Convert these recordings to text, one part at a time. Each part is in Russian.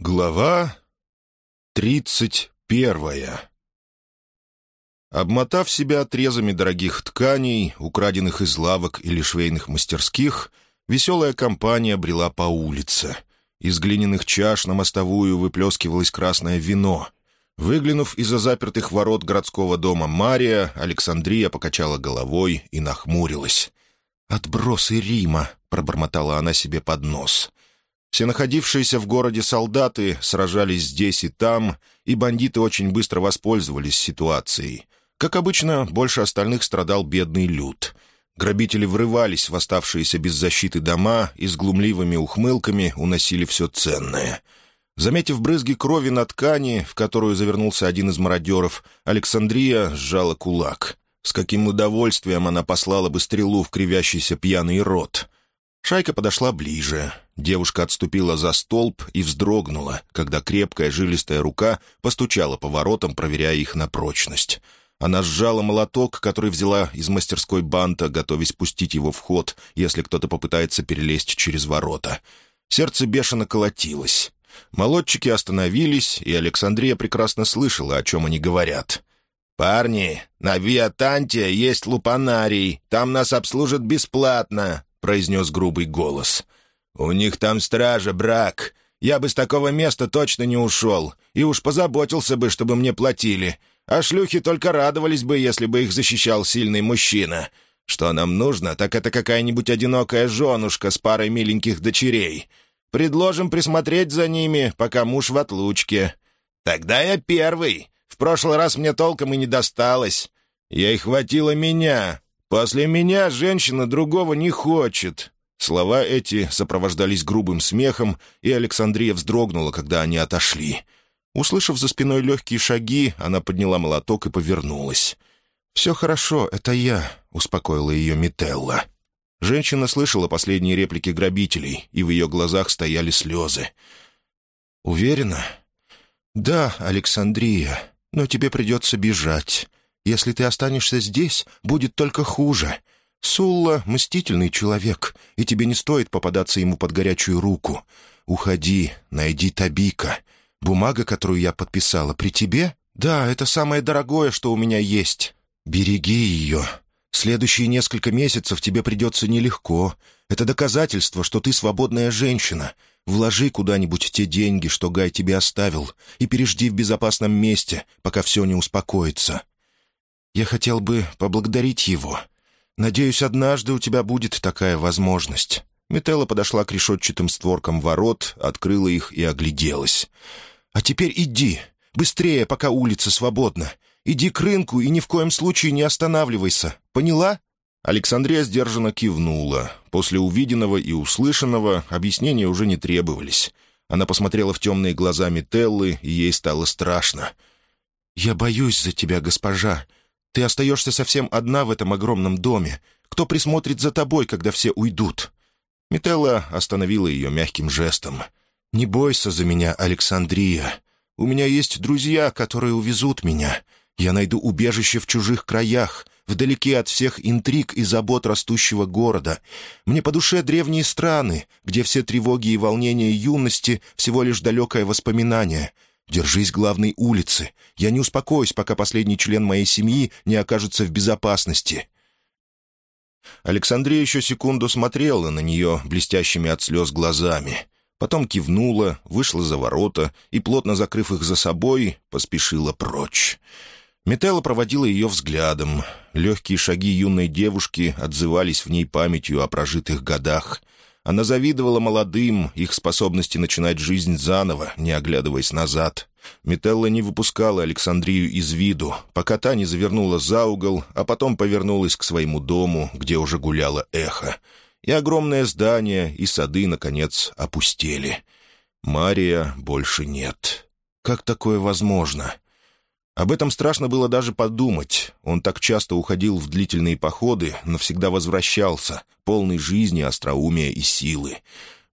Глава тридцать первая Обмотав себя отрезами дорогих тканей, украденных из лавок или швейных мастерских, веселая компания брела по улице. Из глиняных чаш на мостовую выплескивалось красное вино. Выглянув из-за запертых ворот городского дома Мария, Александрия покачала головой и нахмурилась. «Отбросы Рима!» — пробормотала она себе под нос. Все находившиеся в городе солдаты сражались здесь и там, и бандиты очень быстро воспользовались ситуацией. Как обычно, больше остальных страдал бедный люд. Грабители врывались в оставшиеся без защиты дома и с глумливыми ухмылками уносили все ценное. Заметив брызги крови на ткани, в которую завернулся один из мародеров, Александрия сжала кулак. С каким удовольствием она послала бы стрелу в кривящийся пьяный рот. Шайка подошла ближе. Девушка отступила за столб и вздрогнула, когда крепкая жилистая рука постучала по воротам, проверяя их на прочность. Она сжала молоток, который взяла из мастерской банта, готовясь пустить его в ход, если кто-то попытается перелезть через ворота. Сердце бешено колотилось. Молодчики остановились, и Александрия прекрасно слышала, о чем они говорят. «Парни, на Виатанте есть лупанарий. Там нас обслужат бесплатно», — произнес грубый голос. «У них там стража, брак. Я бы с такого места точно не ушел. И уж позаботился бы, чтобы мне платили. А шлюхи только радовались бы, если бы их защищал сильный мужчина. Что нам нужно, так это какая-нибудь одинокая женушка с парой миленьких дочерей. Предложим присмотреть за ними, пока муж в отлучке. Тогда я первый. В прошлый раз мне толком и не досталось. Ей хватило меня. После меня женщина другого не хочет». Слова эти сопровождались грубым смехом, и Александрия вздрогнула, когда они отошли. Услышав за спиной легкие шаги, она подняла молоток и повернулась. «Все хорошо, это я», — успокоила ее Мителла. Женщина слышала последние реплики грабителей, и в ее глазах стояли слезы. «Уверена?» «Да, Александрия, но тебе придется бежать. Если ты останешься здесь, будет только хуже. Сулла — мстительный человек, и тебе не стоит попадаться ему под горячую руку. Уходи, найди Табика. Бумага, которую я подписала, при тебе? Да, это самое дорогое, что у меня есть. Береги ее. Следующие несколько месяцев тебе придется нелегко. Это доказательство, что ты свободная женщина. Вложи куда-нибудь те деньги, что Гай тебе оставил, и пережди в безопасном месте, пока все не успокоится. Я хотел бы поблагодарить его. Надеюсь, однажды у тебя будет такая возможность». Метелла подошла к решетчатым створкам ворот, открыла их и огляделась. «А теперь иди. Быстрее, пока улица свободна. Иди к рынку и ни в коем случае не останавливайся. Поняла?» Александрия сдержанно кивнула. После увиденного и услышанного объяснения уже не требовались. Она посмотрела в темные глаза Метеллы, и ей стало страшно. «Я боюсь за тебя, госпожа. Ты остаешься совсем одна в этом огромном доме. Кто присмотрит за тобой, когда все уйдут?» Метелла остановила ее мягким жестом. «Не бойся за меня, Александрия. У меня есть друзья, которые увезут меня. Я найду убежище в чужих краях, вдалеке от всех интриг и забот растущего города. Мне по душе древние страны, где все тревоги и волнения юности — всего лишь далекое воспоминание. Держись главной улицы. Я не успокоюсь, пока последний член моей семьи не окажется в безопасности». Александрия еще секунду смотрела на нее блестящими от слез глазами. Потом кивнула, вышла за ворота и, плотно закрыв их за собой, поспешила прочь. Метелла проводила ее взглядом. Легкие шаги юной девушки отзывались в ней памятью о прожитых годах. Она завидовала молодым их способности начинать жизнь заново, не оглядываясь назад. Метелла не выпускала Александрию из виду, пока та не завернула за угол, а потом повернулась к своему дому, где уже гуляло эхо. И огромное здание, и сады, наконец, опустели. Мария больше нет. Как такое возможно? Об этом страшно было даже подумать. Он так часто уходил в длительные походы, но всегда возвращался, полный жизни, остроумия и силы.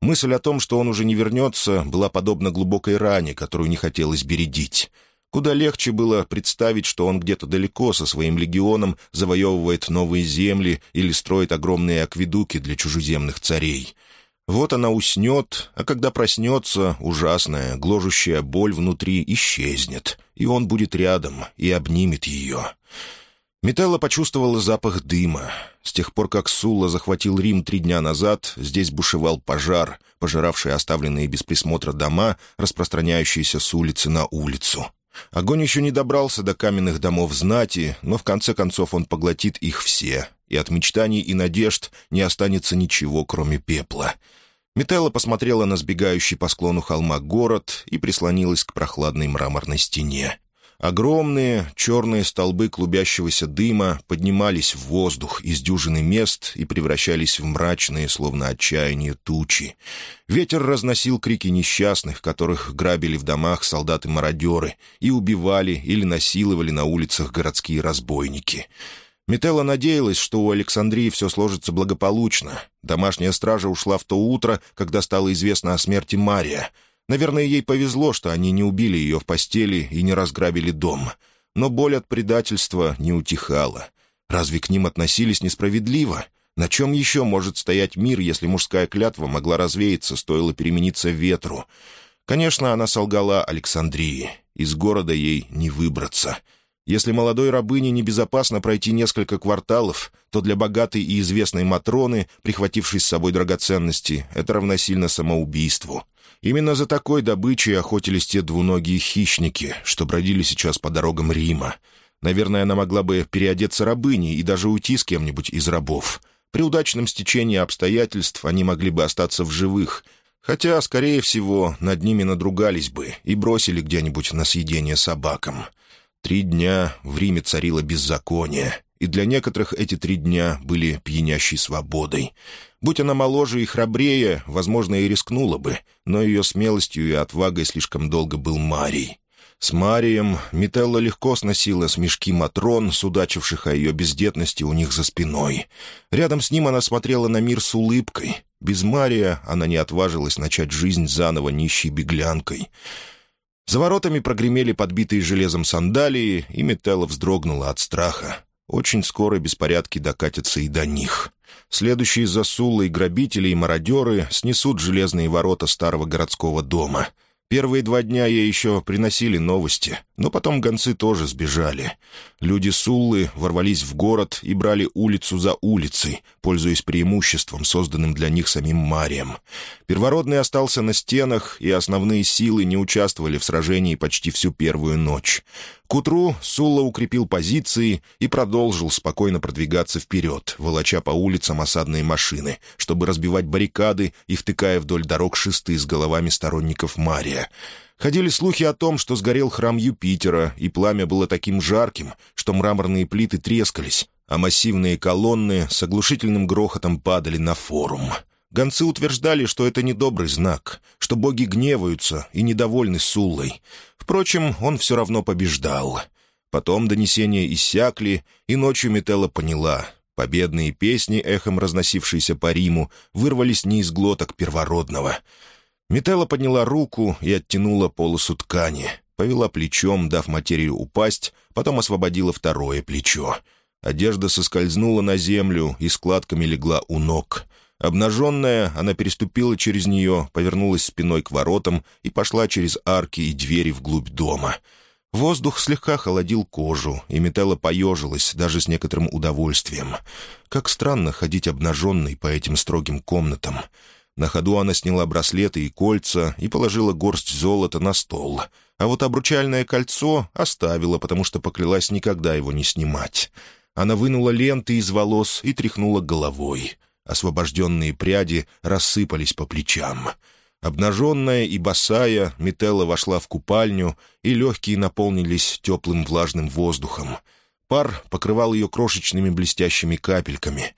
Мысль о том, что он уже не вернется, была подобна глубокой ране, которую не хотелось бередить. Куда легче было представить, что он где-то далеко со своим легионом завоевывает новые земли или строит огромные акведуки для чужеземных царей. Вот она уснет, а когда проснется, ужасная, гложущая боль внутри исчезнет, и он будет рядом и обнимет ее. Метелла почувствовала запах дыма. С тех пор, как Сулла захватил Рим три дня назад, здесь бушевал пожар, пожиравший оставленные без присмотра дома, распространяющиеся с улицы на улицу. Огонь еще не добрался до каменных домов знати, но в конце концов он поглотит их все, и от мечтаний и надежд не останется ничего, кроме пепла. Метелла посмотрела на сбегающий по склону холма город и прислонилась к прохладной мраморной стене. Огромные черные столбы клубящегося дыма поднимались в воздух из дюжины мест и превращались в мрачные, словно отчаяние, тучи. Ветер разносил крики несчастных, которых грабили в домах солдаты-мародеры и убивали или насиловали на улицах городские разбойники. Метелла надеялась, что у Александрии все сложится благополучно. Домашняя стража ушла в то утро, когда стало известно о смерти Мария — Наверное, ей повезло, что они не убили ее в постели и не разграбили дом. Но боль от предательства не утихала. Разве к ним относились несправедливо? На чем еще может стоять мир, если мужская клятва могла развеяться, стоило перемениться ветру? Конечно, она солгала Александрии. Из города ей не выбраться. Если молодой рабыне небезопасно пройти несколько кварталов, то для богатой и известной Матроны, прихватившей с собой драгоценности, это равносильно самоубийству. Именно за такой добычей охотились те двуногие хищники, что бродили сейчас по дорогам Рима. Наверное, она могла бы переодеться рабыней и даже уйти с кем-нибудь из рабов. При удачном стечении обстоятельств они могли бы остаться в живых, хотя, скорее всего, над ними надругались бы и бросили где-нибудь на съедение собакам. Три дня в Риме царило беззаконие, и для некоторых эти три дня были пьянящей свободой. Будь она моложе и храбрее, возможно, и рискнула бы, но ее смелостью и отвагой слишком долго был Марий. С Марием Метелла легко сносила смешки Матрон, судачивших о ее бездетности у них за спиной. Рядом с ним она смотрела на мир с улыбкой. Без Мария она не отважилась начать жизнь заново нищей беглянкой. За воротами прогремели подбитые железом сандалии, и Метелла вздрогнула от страха. Очень скоро беспорядки докатятся и до них. Следующие за Суллой грабители и мародеры снесут железные ворота старого городского дома. Первые два дня ей еще приносили новости, но потом гонцы тоже сбежали. Люди Суллы ворвались в город и брали улицу за улицей, пользуясь преимуществом, созданным для них самим Марием. Первородный остался на стенах, и основные силы не участвовали в сражении почти всю первую ночь. К утру Сулла укрепил позиции и продолжил спокойно продвигаться вперед, волоча по улицам осадные машины, чтобы разбивать баррикады и втыкая вдоль дорог шесты с головами сторонников Мария. Ходили слухи о том, что сгорел храм Юпитера, и пламя было таким жарким, что мраморные плиты трескались, а массивные колонны с оглушительным грохотом падали на форум. Гонцы утверждали, что это недобрый знак, что боги гневаются и недовольны Суллой. Впрочем, он все равно побеждал. Потом донесения иссякли, и ночью Метелла поняла. Победные песни, эхом разносившиеся по Риму, вырвались не из глоток первородного. Метелла подняла руку и оттянула полосу ткани, повела плечом, дав материю упасть, потом освободила второе плечо. Одежда соскользнула на землю и складками легла у ног — Обнаженная, она переступила через нее, повернулась спиной к воротам и пошла через арки и двери вглубь дома. Воздух слегка холодил кожу, и Метелла поежилась, даже с некоторым удовольствием. Как странно ходить обнаженной по этим строгим комнатам. На ходу она сняла браслеты и кольца и положила горсть золота на стол. А вот обручальное кольцо оставила, потому что поклялась никогда его не снимать. Она вынула ленты из волос и тряхнула головой. Освобожденные пряди рассыпались по плечам. Обнаженная и босая, Метелла вошла в купальню, и легкие наполнились теплым влажным воздухом. Пар покрывал ее крошечными блестящими капельками.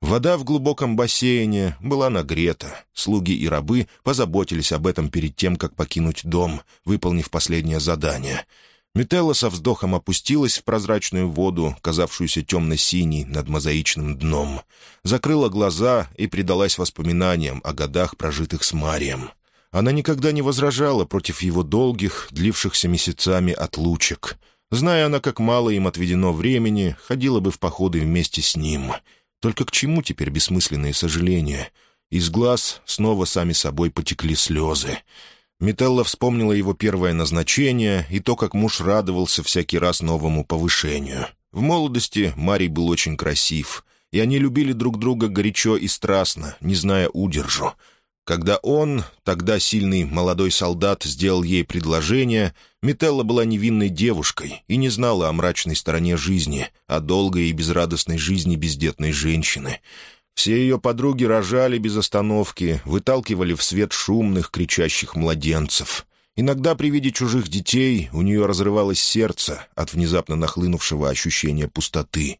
Вода в глубоком бассейне была нагрета. Слуги и рабы позаботились об этом перед тем, как покинуть дом, выполнив последнее задание — Метелла со вздохом опустилась в прозрачную воду, казавшуюся темно-синей над мозаичным дном. Закрыла глаза и предалась воспоминаниям о годах, прожитых с Марием. Она никогда не возражала против его долгих, длившихся месяцами отлучек. Зная она, как мало им отведено времени, ходила бы в походы вместе с ним. Только к чему теперь бессмысленные сожаления? Из глаз снова сами собой потекли слезы. Метелла вспомнила его первое назначение и то, как муж радовался всякий раз новому повышению. В молодости Марий был очень красив, и они любили друг друга горячо и страстно, не зная удержу. Когда он, тогда сильный молодой солдат, сделал ей предложение, Метелла была невинной девушкой и не знала о мрачной стороне жизни, о долгой и безрадостной жизни бездетной женщины — все ее подруги рожали без остановки, выталкивали в свет шумных, кричащих младенцев. Иногда при виде чужих детей у нее разрывалось сердце от внезапно нахлынувшего ощущения пустоты.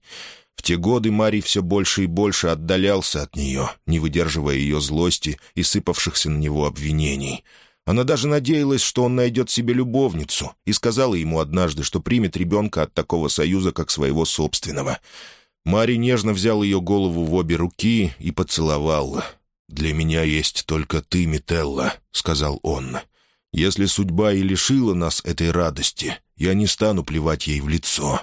В те годы Марий все больше и больше отдалялся от нее, не выдерживая ее злости и сыпавшихся на него обвинений. Она даже надеялась, что он найдет себе любовницу, и сказала ему однажды, что примет ребенка от такого союза, как своего собственного — Мари нежно взял ее голову в обе руки и поцеловал. «Для меня есть только ты, Мителла», — сказал он. «Если судьба и лишила нас этой радости, я не стану плевать ей в лицо».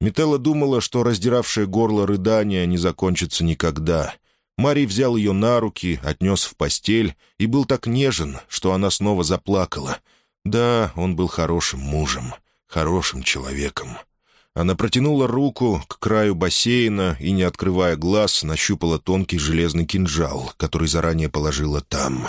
Мителла думала, что раздиравшее горло рыдания не закончится никогда. Марий взял ее на руки, отнес в постель и был так нежен, что она снова заплакала. Да, он был хорошим мужем, хорошим человеком. Она протянула руку к краю бассейна и, не открывая глаз, нащупала тонкий железный кинжал, который заранее положила там.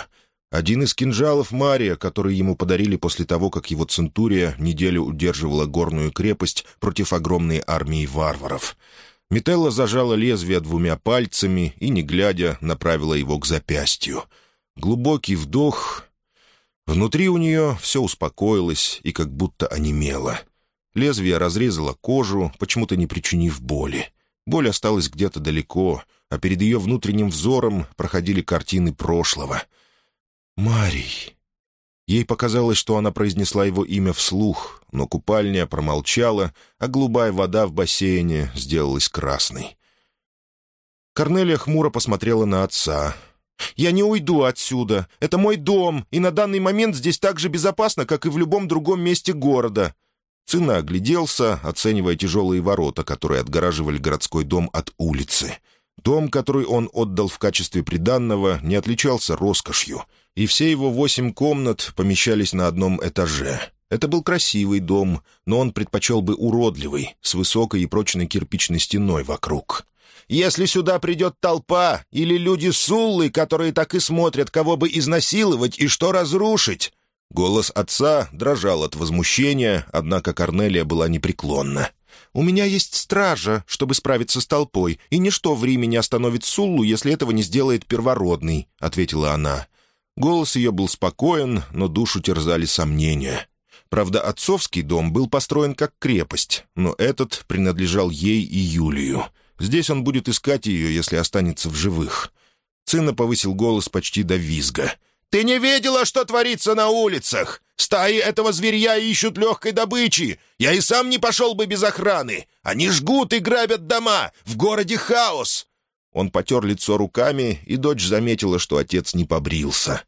Один из кинжалов Мария, который ему подарили после того, как его центурия неделю удерживала горную крепость против огромной армии варваров. Метелла зажала лезвие двумя пальцами и, не глядя, направила его к запястью. Глубокий вдох... Внутри у нее все успокоилось и как будто онемело — Лезвие разрезало кожу, почему-то не причинив боли. Боль осталась где-то далеко, а перед ее внутренним взором проходили картины прошлого. «Марий!» Ей показалось, что она произнесла его имя вслух, но купальня промолчала, а голубая вода в бассейне сделалась красной. Корнелия хмуро посмотрела на отца. «Я не уйду отсюда. Это мой дом, и на данный момент здесь так же безопасно, как и в любом другом месте города. Цина огляделся, оценивая тяжелые ворота, которые отгораживали городской дом от улицы. Дом, который он отдал в качестве приданного, не отличался роскошью, и все его восемь комнат помещались на одном этаже. Это был красивый дом, но он предпочел бы уродливый, с высокой и прочной кирпичной стеной вокруг. «Если сюда придет толпа или люди Суллы, которые так и смотрят, кого бы изнасиловать и что разрушить, Голос отца дрожал от возмущения, однако Корнелия была непреклонна. «У меня есть стража, чтобы справиться с толпой, и ничто в Риме не остановит Суллу, если этого не сделает первородный», — ответила она. Голос ее был спокоен, но душу терзали сомнения. Правда, отцовский дом был построен как крепость, но этот принадлежал ей и Юлию. Здесь он будет искать ее, если останется в живых. Цина повысил голос почти до визга — ты не видела, что творится на улицах? Стаи этого зверья ищут легкой добычи. Я и сам не пошел бы без охраны. Они жгут и грабят дома. В городе хаос». Он потер лицо руками, и дочь заметила, что отец не побрился.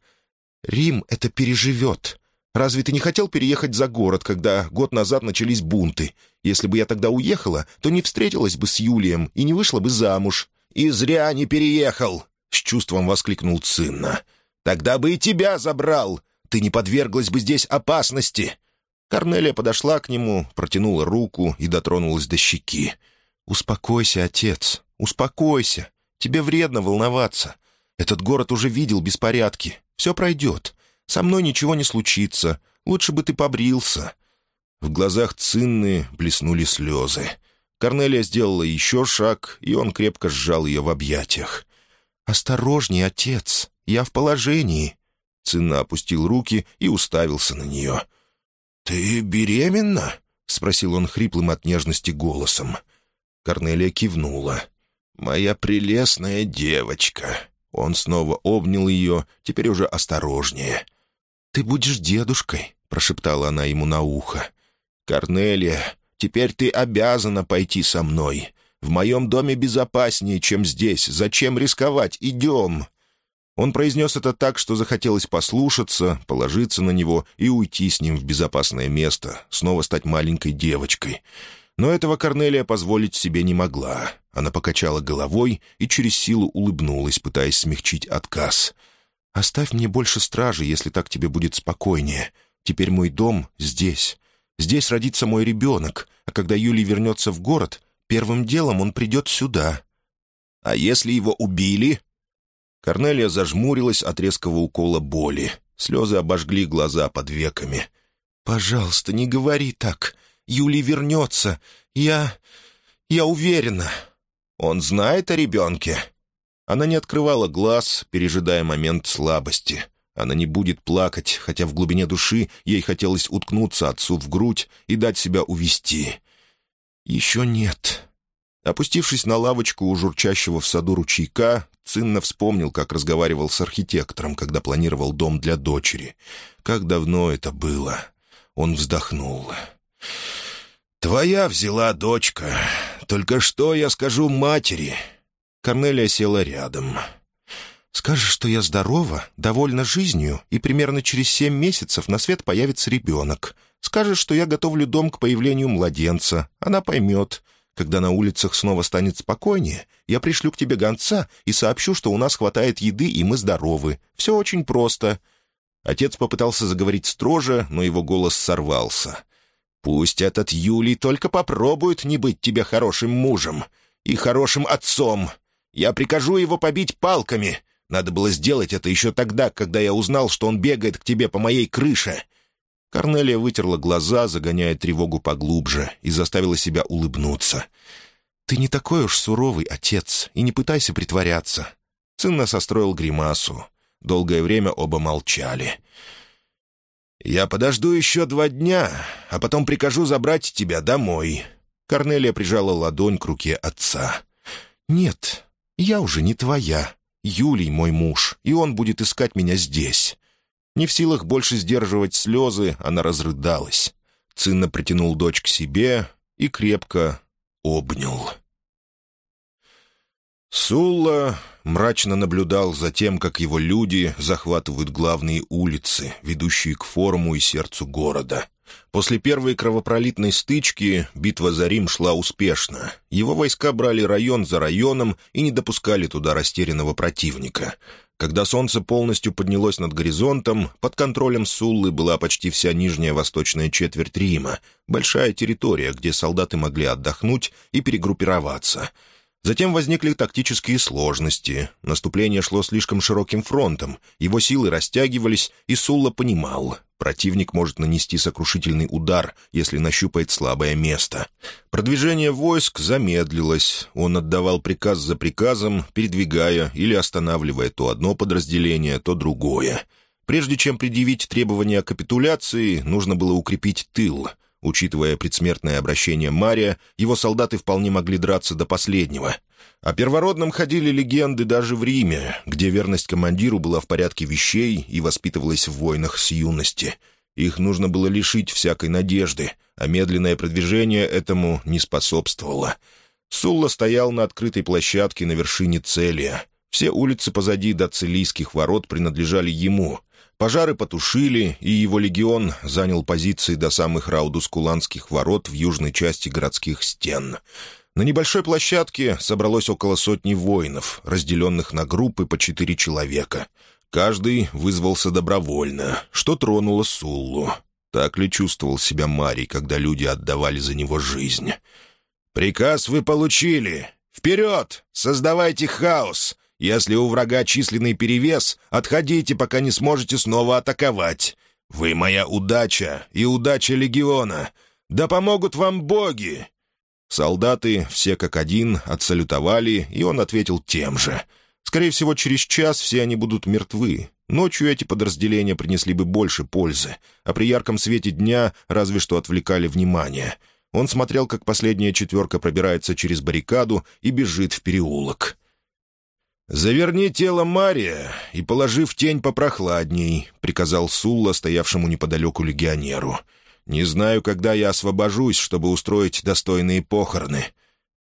«Рим это переживет. Разве ты не хотел переехать за город, когда год назад начались бунты? Если бы я тогда уехала, то не встретилась бы с Юлием и не вышла бы замуж». «И зря не переехал!» — с чувством воскликнул Цинна. Тогда бы и тебя забрал. Ты не подверглась бы здесь опасности». Корнелия подошла к нему, протянула руку и дотронулась до щеки. «Успокойся, отец, успокойся. Тебе вредно волноваться. Этот город уже видел беспорядки. Все пройдет. Со мной ничего не случится. Лучше бы ты побрился». В глазах Цинны блеснули слезы. Корнелия сделала еще шаг, и он крепко сжал ее в объятиях. «Осторожней, отец. Я в положении». Цина опустил руки и уставился на нее. «Ты беременна?» — спросил он хриплым от нежности голосом. Корнелия кивнула. «Моя прелестная девочка». Он снова обнял ее, теперь уже осторожнее. «Ты будешь дедушкой», — прошептала она ему на ухо. «Корнелия, теперь ты обязана пойти со мной. В моем доме безопаснее, чем здесь. Зачем рисковать? Идем!» Он произнес это так, что захотелось послушаться, положиться на него и уйти с ним в безопасное место, снова стать маленькой девочкой. Но этого Корнелия позволить себе не могла. Она покачала головой и через силу улыбнулась, пытаясь смягчить отказ. «Оставь мне больше стражи, если так тебе будет спокойнее. Теперь мой дом здесь. Здесь родится мой ребенок, а когда Юлий вернется в город, первым делом он придет сюда». «А если его убили?» Корнелия зажмурилась от резкого укола боли. Слезы обожгли глаза под веками. «Пожалуйста, не говори так. Юлий вернется. Я... я уверена». «Он знает о ребенке?» Она не открывала глаз, пережидая момент слабости. Она не будет плакать, хотя в глубине души ей хотелось уткнуться отцу в грудь и дать себя увести. «Еще нет». Опустившись на лавочку у журчащего в саду ручейка, Цинна вспомнил, как разговаривал с архитектором, когда планировал дом для дочери. Как давно это было. Он вздохнул. «Твоя взяла дочка. Только что я скажу матери?» Корнелия села рядом. «Скажешь, что я здорова, довольна жизнью, и примерно через семь месяцев на свет появится ребенок. Скажешь, что я готовлю дом к появлению младенца. Она поймет. Когда на улицах снова станет спокойнее, я пришлю к тебе гонца и сообщу, что у нас хватает еды, и мы здоровы. Все очень просто». Отец попытался заговорить строже, но его голос сорвался. «Пусть этот Юлий только попробует не быть тебе хорошим мужем и хорошим отцом. Я прикажу его побить палками. Надо было сделать это еще тогда, когда я узнал, что он бегает к тебе по моей крыше. Корнелия вытерла глаза, загоняя тревогу поглубже, и заставила себя улыбнуться. «Ты не такой уж суровый отец, и не пытайся притворяться». Цинна состроил гримасу. Долгое время оба молчали. «Я подожду еще два дня, а потом прикажу забрать тебя домой». Корнелия прижала ладонь к руке отца. «Нет, я уже не твоя. Юлий мой муж, и он будет искать меня здесь. Не в силах больше сдерживать слезы, она разрыдалась. Цинна притянул дочь к себе и крепко обнял. Сулла мрачно наблюдал за тем, как его люди захватывают главные улицы, ведущие к форуму и сердцу города. После первой кровопролитной стычки битва за Рим шла успешно. Его войска брали район за районом и не допускали туда растерянного противника — когда солнце полностью поднялось над горизонтом, под контролем Суллы была почти вся нижняя восточная четверть Рима, большая территория, где солдаты могли отдохнуть и перегруппироваться. Затем возникли тактические сложности. Наступление шло слишком широким фронтом, его силы растягивались, и Сулла понимал, Противник может нанести сокрушительный удар, если нащупает слабое место. Продвижение войск замедлилось. Он отдавал приказ за приказом, передвигая или останавливая то одно подразделение, то другое. Прежде чем предъявить требования о капитуляции, нужно было укрепить тыл. Учитывая предсмертное обращение Мария, его солдаты вполне могли драться до последнего. О первородном ходили легенды даже в Риме, где верность командиру была в порядке вещей и воспитывалась в войнах с юности. Их нужно было лишить всякой надежды, а медленное продвижение этому не способствовало. Сулла стоял на открытой площадке на вершине Целия. Все улицы позади до Целийских ворот принадлежали ему. Пожары потушили, и его легион занял позиции до самых Раудускуланских ворот в южной части городских стен — на небольшой площадке собралось около сотни воинов, разделенных на группы по четыре человека. Каждый вызвался добровольно, что тронуло Суллу. Так ли чувствовал себя Марий, когда люди отдавали за него жизнь? «Приказ вы получили! Вперед! Создавайте хаос! Если у врага численный перевес, отходите, пока не сможете снова атаковать. Вы моя удача и удача легиона. Да помогут вам боги! Солдаты, все как один, отсалютовали, и он ответил тем же. Скорее всего, через час все они будут мертвы. Ночью эти подразделения принесли бы больше пользы, а при ярком свете дня разве что отвлекали внимание. Он смотрел, как последняя четверка пробирается через баррикаду и бежит в переулок. «Заверни тело Мария и положи в тень попрохладней», — приказал Сулла, стоявшему неподалеку легионеру. Не знаю, когда я освобожусь, чтобы устроить достойные похороны.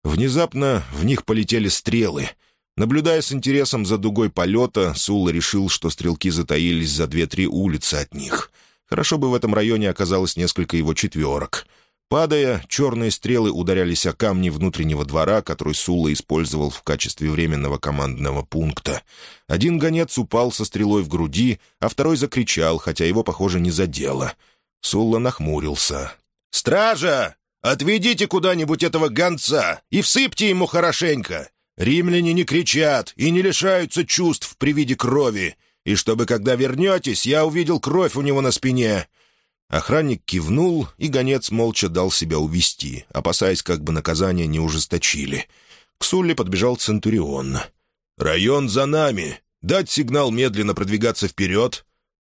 Внезапно в них полетели стрелы. Наблюдая с интересом за дугой полета, Сула решил, что стрелки затаились за две-три улицы от них. Хорошо бы в этом районе оказалось несколько его четверок. Падая, черные стрелы ударялись о камни внутреннего двора, который Сула использовал в качестве временного командного пункта. Один гонец упал со стрелой в груди, а второй закричал, хотя его, похоже, не задело. Сулла нахмурился. «Стража! Отведите куда-нибудь этого гонца и всыпьте ему хорошенько! Римляне не кричат и не лишаются чувств при виде крови, и чтобы, когда вернетесь, я увидел кровь у него на спине. Охранник кивнул, и гонец молча дал себя увести, опасаясь, как бы наказание не ужесточили. К Сулле подбежал Центурион. «Район за нами! Дать сигнал медленно продвигаться вперед!»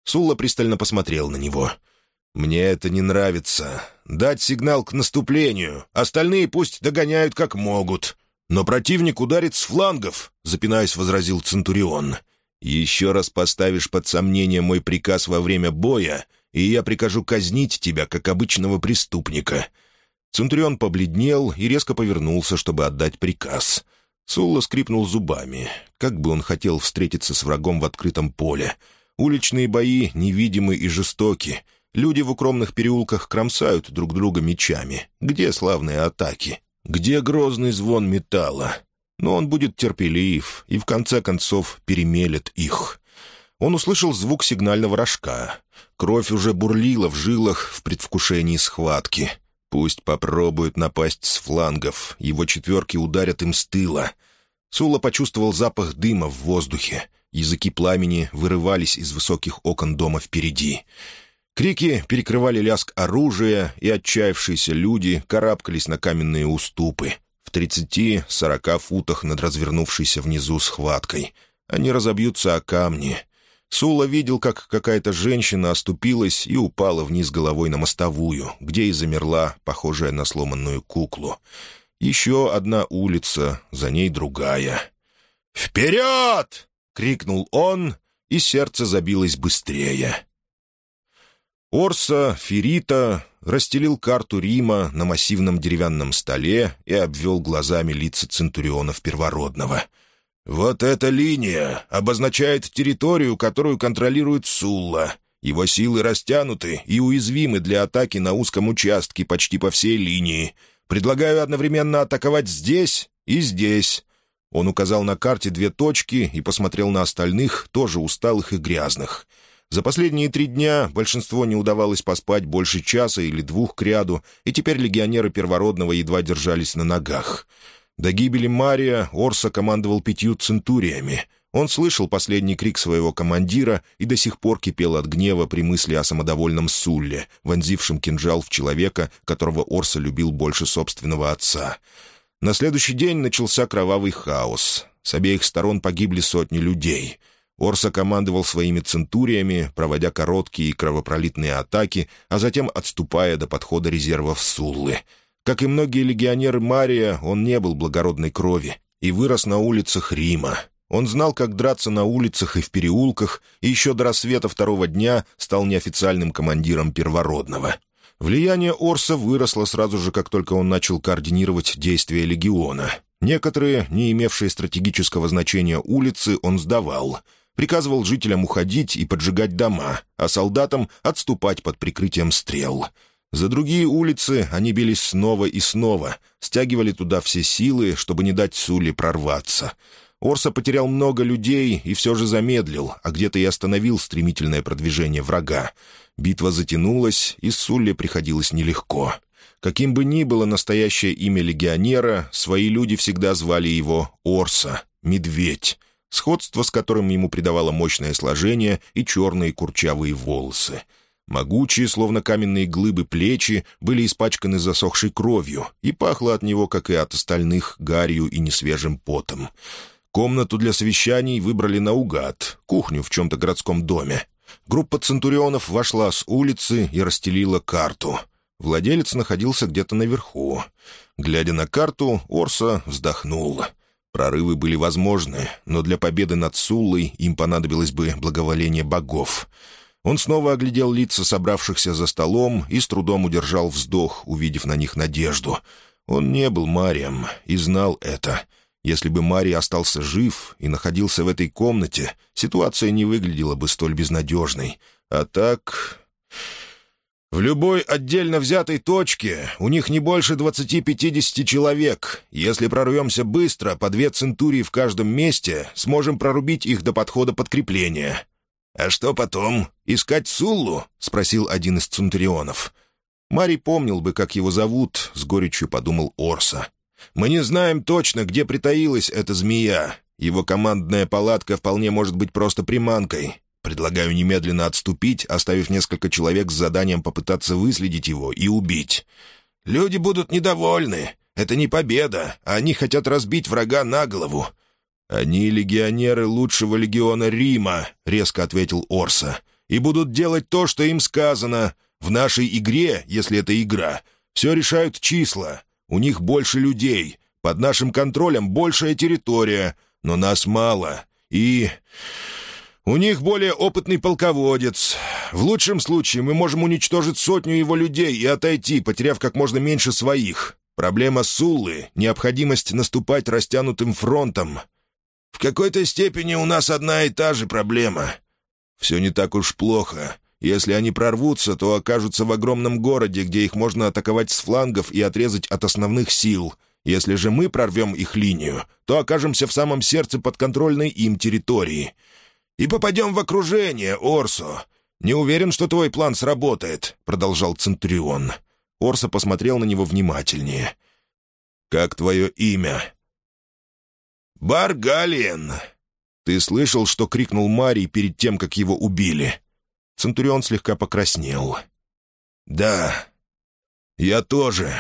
Сулла пристально посмотрел на него. «Мне это не нравится. Дать сигнал к наступлению. Остальные пусть догоняют как могут. Но противник ударит с флангов», — запинаясь, возразил Центурион. «Еще раз поставишь под сомнение мой приказ во время боя, и я прикажу казнить тебя, как обычного преступника». Центурион побледнел и резко повернулся, чтобы отдать приказ. Сулла скрипнул зубами. Как бы он хотел встретиться с врагом в открытом поле. Уличные бои невидимы и жестоки. Люди в укромных переулках кромсают друг друга мечами. Где славные атаки? Где грозный звон металла? Но он будет терпелив и, в конце концов, перемелет их. Он услышал звук сигнального рожка. Кровь уже бурлила в жилах в предвкушении схватки. Пусть попробует напасть с флангов, его четверки ударят им с тыла. Сула почувствовал запах дыма в воздухе. Языки пламени вырывались из высоких окон дома впереди. Крики перекрывали лязг оружия, и отчаявшиеся люди карабкались на каменные уступы в тридцати-сорока футах над развернувшейся внизу схваткой. Они разобьются о камни — Сула видел, как какая-то женщина оступилась и упала вниз головой на мостовую, где и замерла, похожая на сломанную куклу. Еще одна улица, за ней другая. «Вперед!» — крикнул он, и сердце забилось быстрее. Орса Ферита расстелил карту Рима на массивном деревянном столе и обвел глазами лица центурионов первородного — «Вот эта линия обозначает территорию, которую контролирует Сулла. Его силы растянуты и уязвимы для атаки на узком участке почти по всей линии. Предлагаю одновременно атаковать здесь и здесь». Он указал на карте две точки и посмотрел на остальных, тоже усталых и грязных. За последние три дня большинство не удавалось поспать больше часа или двух к ряду, и теперь легионеры Первородного едва держались на ногах. До гибели Мария Орса командовал пятью центуриями. Он слышал последний крик своего командира и до сих пор кипел от гнева при мысли о самодовольном Сулле, вонзившем кинжал в человека, которого Орса любил больше собственного отца. На следующий день начался кровавый хаос. С обеих сторон погибли сотни людей. Орса командовал своими центуриями, проводя короткие и кровопролитные атаки, а затем отступая до подхода резервов Суллы — как и многие легионеры Мария, он не был благородной крови и вырос на улицах Рима. Он знал, как драться на улицах и в переулках, и еще до рассвета второго дня стал неофициальным командиром первородного. Влияние Орса выросло сразу же, как только он начал координировать действия легиона. Некоторые, не имевшие стратегического значения улицы, он сдавал. Приказывал жителям уходить и поджигать дома, а солдатам отступать под прикрытием стрел — за другие улицы они бились снова и снова, стягивали туда все силы, чтобы не дать Суле прорваться. Орса потерял много людей и все же замедлил, а где-то и остановил стремительное продвижение врага. Битва затянулась, и Сулле приходилось нелегко. Каким бы ни было настоящее имя легионера, свои люди всегда звали его Орса, Медведь, сходство с которым ему придавало мощное сложение и черные курчавые волосы — Могучие, словно каменные глыбы плечи, были испачканы засохшей кровью, и пахло от него, как и от остальных, гарью и несвежим потом. Комнату для совещаний выбрали наугад, кухню в чем-то городском доме. Группа центурионов вошла с улицы и расстелила карту. Владелец находился где-то наверху. Глядя на карту, Орса вздохнул. Прорывы были возможны, но для победы над Суллой им понадобилось бы благоволение богов — он снова оглядел лица собравшихся за столом и с трудом удержал вздох, увидев на них надежду. Он не был Марием и знал это. Если бы Марий остался жив и находился в этой комнате, ситуация не выглядела бы столь безнадежной. А так... В любой отдельно взятой точке у них не больше 20-50 человек. Если прорвемся быстро, по две центурии в каждом месте, сможем прорубить их до подхода подкрепления». «А что потом? Искать Суллу?» — спросил один из центурионов. Марий помнил бы, как его зовут, — с горечью подумал Орса. «Мы не знаем точно, где притаилась эта змея. Его командная палатка вполне может быть просто приманкой. Предлагаю немедленно отступить, оставив несколько человек с заданием попытаться выследить его и убить. Люди будут недовольны. Это не победа, они хотят разбить врага на голову. «Они легионеры лучшего легиона Рима», — резко ответил Орса, «и будут делать то, что им сказано. В нашей игре, если это игра, все решают числа. У них больше людей, под нашим контролем большая территория, но нас мало. И у них более опытный полководец. В лучшем случае мы можем уничтожить сотню его людей и отойти, потеряв как можно меньше своих. Проблема Суллы — необходимость наступать растянутым фронтом. В какой-то степени у нас одна и та же проблема. Все не так уж плохо. Если они прорвутся, то окажутся в огромном городе, где их можно атаковать с флангов и отрезать от основных сил. Если же мы прорвем их линию, то окажемся в самом сердце подконтрольной им территории — и попадем в окружение, Орсо. Не уверен, что твой план сработает», — продолжал Центурион. Орсо посмотрел на него внимательнее. «Как твое имя?» «Баргалиен». «Ты слышал, что крикнул Марий перед тем, как его убили?» Центурион слегка покраснел. «Да, я тоже.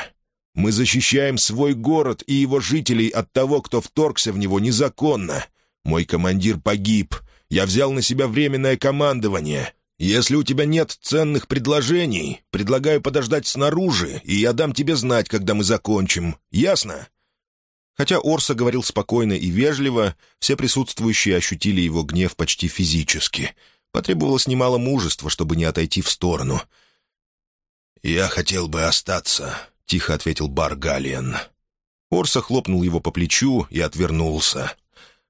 Мы защищаем свой город и его жителей от того, кто вторгся в него незаконно. Мой командир погиб, я взял на себя временное командование. Если у тебя нет ценных предложений, предлагаю подождать снаружи, и я дам тебе знать, когда мы закончим. Ясно?» Хотя Орса говорил спокойно и вежливо, все присутствующие ощутили его гнев почти физически. Потребовалось немало мужества, чтобы не отойти в сторону. «Я хотел бы остаться», — тихо ответил Бар Галиен. Орса хлопнул его по плечу и отвернулся.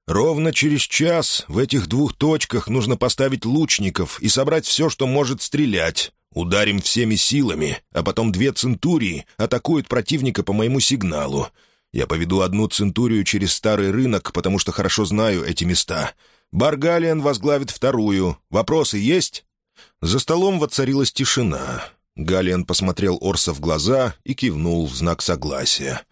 Ровно через час в этих двух точках нужно поставить лучников и собрать все, что может стрелять. Ударим всеми силами, а потом две центурии атакуют противника по моему сигналу. Я поведу одну центурию через старый рынок, потому что хорошо знаю эти места. Баргалиан возглавит вторую. Вопросы есть?» За столом воцарилась тишина. Галиан посмотрел Орса в глаза и кивнул в знак согласия.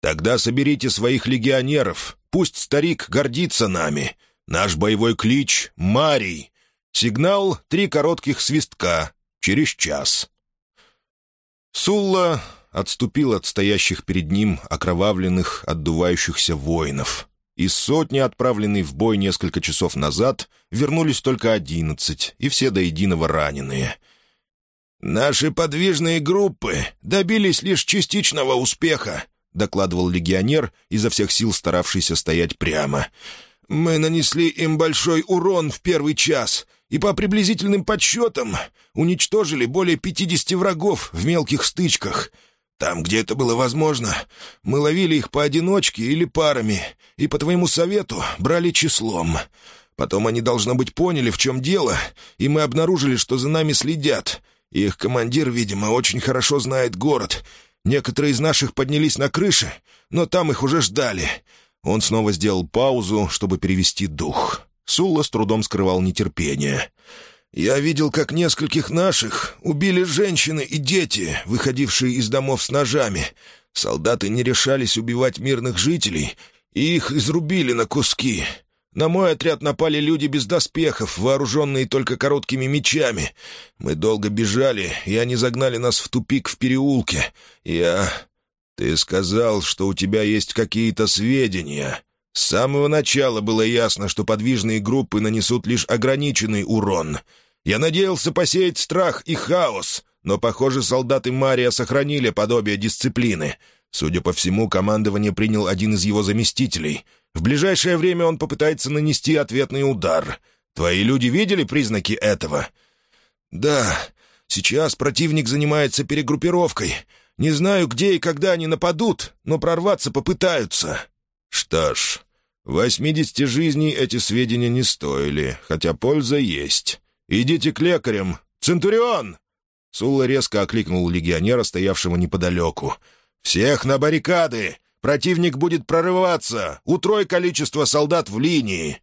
«Тогда соберите своих легионеров. Пусть старик гордится нами. Наш боевой клич — Марий. Сигнал — три коротких свистка. Через час». Сулла отступил от стоящих перед ним окровавленных, отдувающихся воинов. Из сотни, отправленной в бой несколько часов назад, вернулись только одиннадцать, и все до единого раненые. «Наши подвижные группы добились лишь частичного успеха», докладывал легионер, изо всех сил старавшийся стоять прямо. «Мы нанесли им большой урон в первый час, и по приблизительным подсчетам уничтожили более пятидесяти врагов в мелких стычках. Там, где это было возможно, мы ловили их поодиночке или парами, и, по твоему совету, брали числом». Потом они, должно быть, поняли, в чем дело, и мы обнаружили, что за нами следят. Их командир, видимо, очень хорошо знает город Некоторые из наших поднялись на крыши, но там их уже ждали. Он снова сделал паузу, чтобы перевести дух. Сулла с трудом скрывал нетерпение. «Я видел, как нескольких наших убили женщины и дети, выходившие из домов с ножами. Солдаты не решались убивать мирных жителей, и их изрубили на куски. На мой отряд напали люди без доспехов, вооруженные только короткими мечами. Мы долго бежали, и они загнали нас в тупик в переулке. Я... Ты сказал, что у тебя есть какие-то сведения. С самого начала было ясно, что подвижные группы нанесут лишь ограниченный урон. Я надеялся посеять страх и хаос, но, похоже, солдаты Мария сохранили подобие дисциплины. Судя по всему, командование принял один из его заместителей — в ближайшее время он попытается нанести ответный удар. Твои люди видели признаки этого?» «Да. Сейчас противник занимается перегруппировкой. Не знаю, где и когда они нападут, но прорваться попытаются». «Что ж, восьмидесяти жизней эти сведения не стоили, хотя польза есть. Идите к лекарям. Центурион!» Сулла резко окликнул легионера, стоявшего неподалеку. «Всех на баррикады! Противник будет прорываться! Утрой количество солдат в линии!»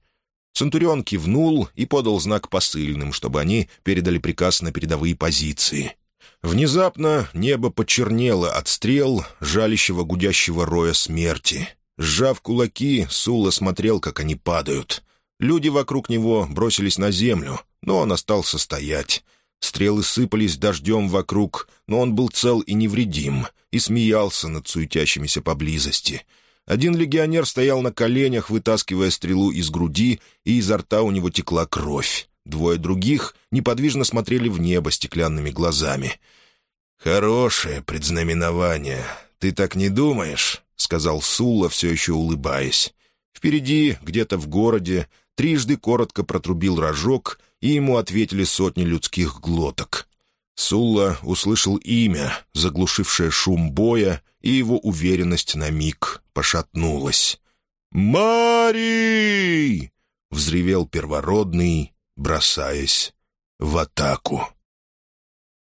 Центурион кивнул и подал знак посыльным, чтобы они передали приказ на передовые позиции. Внезапно небо почернело от стрел, жалящего гудящего роя смерти. Сжав кулаки, Сула смотрел, как они падают. Люди вокруг него бросились на землю, но он остался стоять. Стрелы сыпались дождем вокруг, но он был цел и невредим, и смеялся над суетящимися поблизости. Один легионер стоял на коленях, вытаскивая стрелу из груди, и изо рта у него текла кровь. Двое других неподвижно смотрели в небо стеклянными глазами. «Хорошее предзнаменование. Ты так не думаешь?» — сказал Сулла, все еще улыбаясь. Впереди, где-то в городе, трижды коротко протрубил рожок, и ему ответили сотни людских глоток. Сулла услышал имя, заглушившее шум боя, и его уверенность на миг пошатнулась. «Марий!» — взревел первородный, бросаясь в атаку.